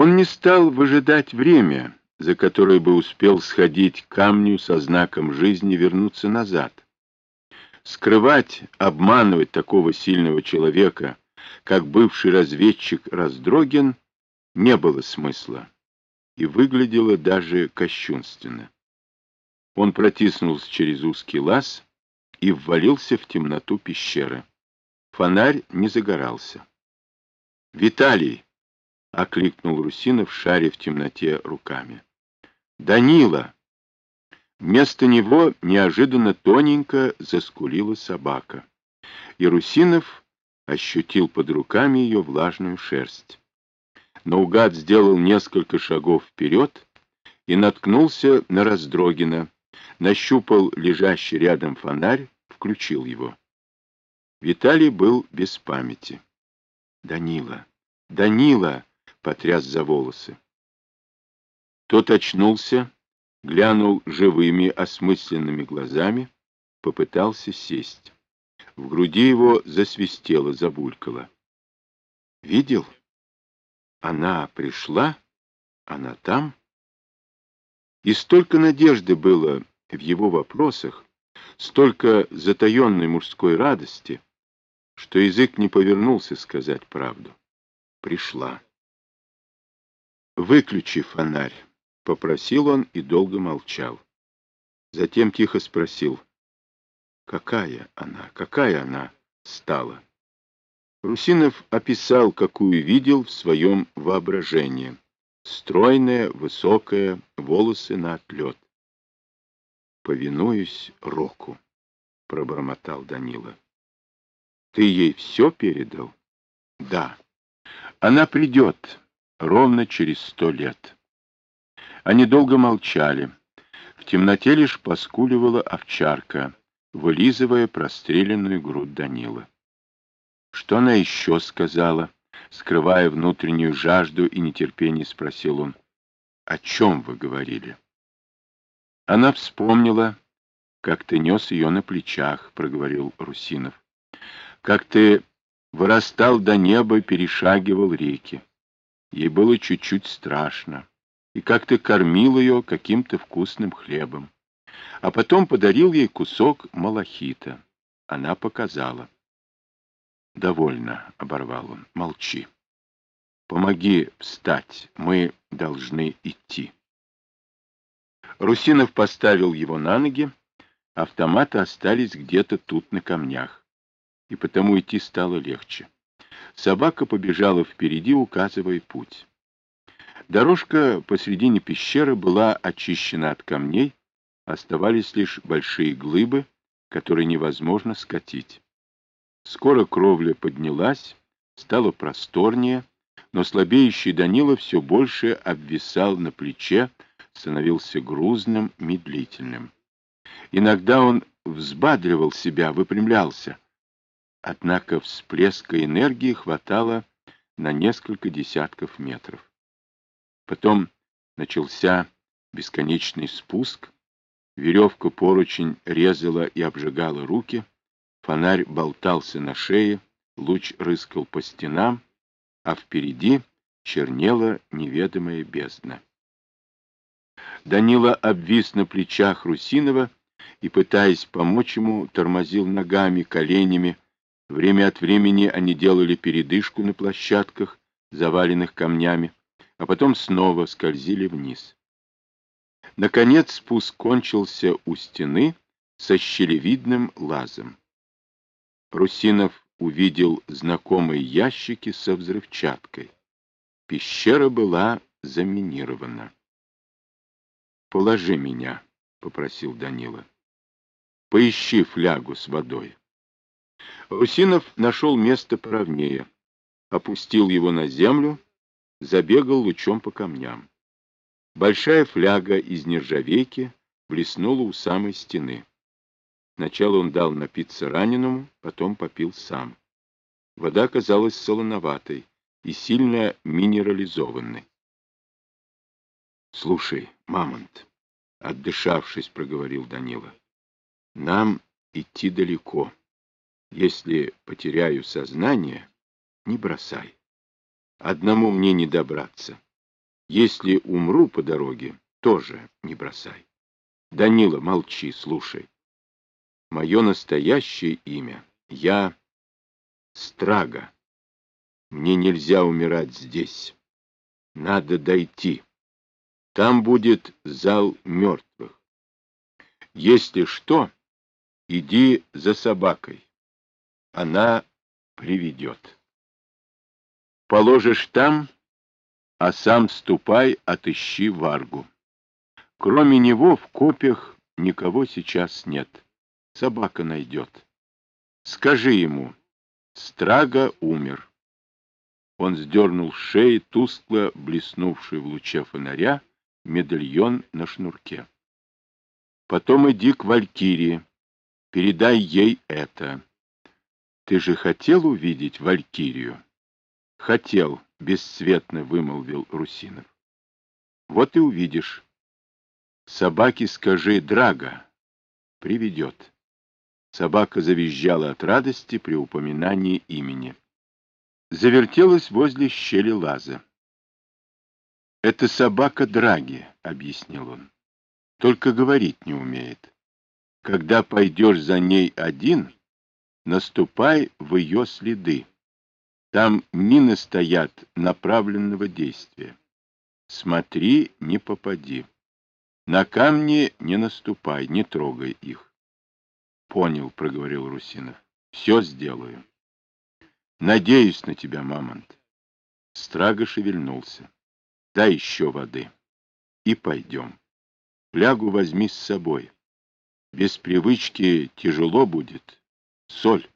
Он не стал выжидать время, за которое бы успел сходить к камню со знаком жизни вернуться назад. Скрывать, обманывать такого сильного человека, как бывший разведчик Раздрогин, не было смысла и выглядело даже кощунственно. Он протиснулся через узкий лаз и ввалился в темноту пещеры. Фонарь не загорался. «Виталий!» — окликнул Русинов, шаря в темноте руками. «Данила!» Вместо него неожиданно тоненько заскулила собака, и Русинов ощутил под руками ее влажную шерсть. Наугад сделал несколько шагов вперед и наткнулся на Раздрогина, нащупал лежащий рядом фонарь, включил его. Виталий был без памяти. «Данила! Данила!» Потряс за волосы. Тот очнулся, глянул живыми, осмысленными глазами, попытался сесть. В груди его засвистело, забулькало. «Видел? Она пришла? Она там?» И столько надежды было в его вопросах, столько затаенной мужской радости, что язык не повернулся сказать правду. Пришла. «Выключи фонарь», — попросил он и долго молчал. Затем тихо спросил, «Какая она, какая она стала?» Русинов описал, какую видел в своем воображении. Стройная, высокая, волосы на отлет. «Повинуюсь Року», — пробормотал Данила. «Ты ей все передал?» «Да. Она придет» ровно через сто лет. Они долго молчали. В темноте лишь поскуливала овчарка, вылизывая простреленную грудь Данила. Что она еще сказала? Скрывая внутреннюю жажду и нетерпение, спросил он. О чем вы говорили? Она вспомнила, как ты нес ее на плечах, проговорил Русинов. Как ты вырастал до неба и перешагивал реки. Ей было чуть-чуть страшно. И как ты кормил ее каким-то вкусным хлебом. А потом подарил ей кусок малахита. Она показала. «Довольно», — оборвал он, — «молчи. Помоги встать, мы должны идти». Русинов поставил его на ноги, автоматы остались где-то тут на камнях, и потому идти стало легче. Собака побежала впереди, указывая путь. Дорожка посредине пещеры была очищена от камней, оставались лишь большие глыбы, которые невозможно скатить. Скоро кровля поднялась, стало просторнее, но слабеющий Данила все больше обвисал на плече, становился грузным, медлительным. Иногда он взбадривал себя, выпрямлялся, Однако всплеска энергии хватало на несколько десятков метров. Потом начался бесконечный спуск, веревка поручень резала и обжигала руки, фонарь болтался на шее, луч рыскал по стенам, а впереди чернела неведомая бездна. Данила обвис на плечах Русинова и, пытаясь помочь ему, тормозил ногами, коленями, Время от времени они делали передышку на площадках, заваленных камнями, а потом снова скользили вниз. Наконец спуск кончился у стены со щелевидным лазом. Русинов увидел знакомые ящики со взрывчаткой. Пещера была заминирована. «Положи меня», — попросил Данила. «Поищи флягу с водой». Русинов нашел место поровнее, опустил его на землю, забегал лучом по камням. Большая фляга из нержавейки блеснула у самой стены. Сначала он дал напиться раненому, потом попил сам. Вода казалась солоноватой и сильно минерализованной. — Слушай, Мамонт, — отдышавшись, проговорил Данила, — нам идти далеко. Если потеряю сознание, не бросай. Одному мне не добраться. Если умру по дороге, тоже не бросай. Данила, молчи, слушай. Мое настоящее имя — я Страга. Мне нельзя умирать здесь. Надо дойти. Там будет зал мертвых. Если что, иди за собакой. Она приведет. Положишь там, а сам ступай, отыщи Варгу. Кроме него в копьях никого сейчас нет. Собака найдет. Скажи ему, Страга умер. Он сдернул с шеи тускло блеснувший в луче фонаря медальон на шнурке. Потом иди к Валькирии, передай ей это. Ты же хотел увидеть Валькирию? Хотел, бесцветно вымолвил Русинов. Вот и увидишь. Собаке скажи «Драга». Приведет. Собака завизжала от радости при упоминании имени. Завертелась возле щели лаза. «Это собака Драги», — объяснил он. «Только говорить не умеет. Когда пойдешь за ней один, наступай в ее следы. Там мины стоят направленного действия. Смотри, не попади. На камни не наступай, не трогай их. Понял, проговорил Русинов. Все сделаю. Надеюсь на тебя, Мамонт. Страго шевельнулся. Дай еще воды. И пойдем. Флягу возьми с собой. Без привычки тяжело будет. Соль.